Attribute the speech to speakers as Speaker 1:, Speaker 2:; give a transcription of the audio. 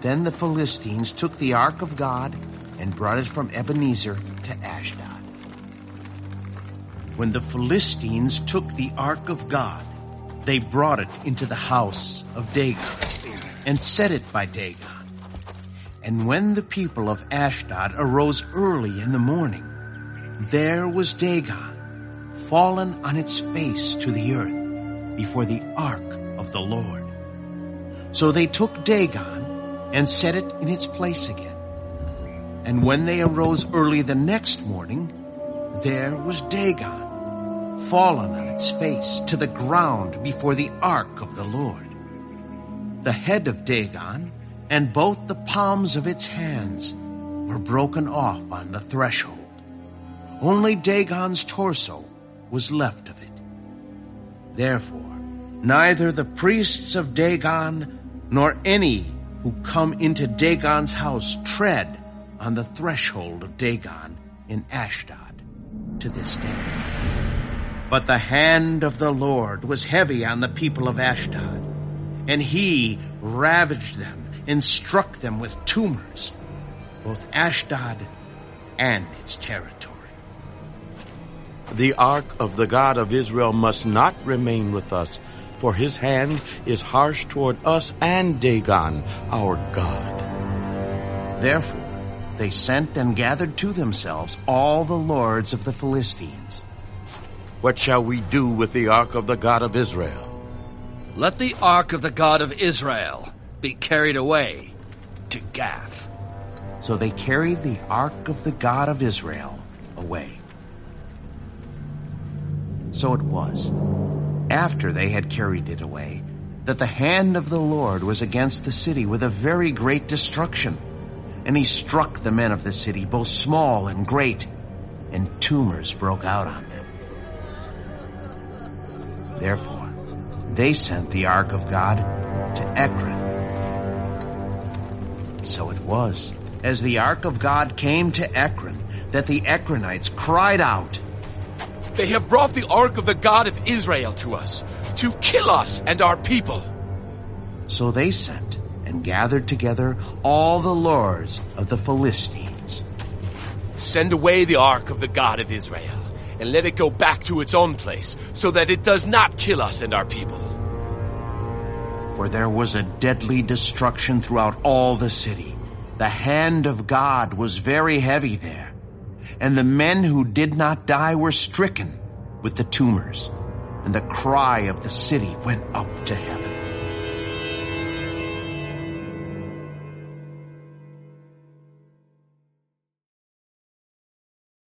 Speaker 1: Then the Philistines took the ark of God and brought it from Ebenezer to Ashdod. When the Philistines took the ark of God, they brought it into the house of Dagon and set it by Dagon. And when the people of Ashdod arose early in the morning, there was Dagon, fallen on its face to the earth before the ark of the Lord. So they took Dagon and set it in its place again. And when they arose early the next morning, there was Dagon, fallen on its face to the ground before the ark of the Lord. The head of Dagon and both the palms of its hands were broken off on the threshold. Only Dagon's torso was left of it. Therefore, neither the priests of Dagon nor any who come into Dagon's house tread on the threshold of Dagon in Ashdod to this day. But the hand of the Lord was heavy on the people of Ashdod, and he ravaged them and struck them with tumors, both Ashdod and its territory.
Speaker 2: The ark of the God of Israel must not remain with us, for his hand is harsh toward us and Dagon, our God.
Speaker 1: Therefore, they sent and gathered to themselves all the lords of the Philistines.
Speaker 2: What shall we do with the ark of the God of Israel?
Speaker 3: Let the ark of the God of Israel be carried away to Gath.
Speaker 1: So they carried the ark of the God of Israel away. So it was, after they had carried it away, that the hand of the Lord was against the city with a very great destruction and he struck the men of the city, both small and great, and tumors broke out on them. Therefore, they sent the ark of God to Ekron. So it was, as the ark of God came to Ekron, that the Ekronites cried out,
Speaker 4: They have brought the ark of the God of Israel to us, to kill us and our people.
Speaker 1: So they sent and gathered together all the lords of the Philistines.
Speaker 4: Send away the ark of the God of Israel, and let it go back to its own place, so that it does not kill us and our people.
Speaker 1: For there was a deadly destruction throughout all the city. The hand of God was very heavy there, and the men who did not die were stricken with the tumors, and the cry of the city went up to heaven.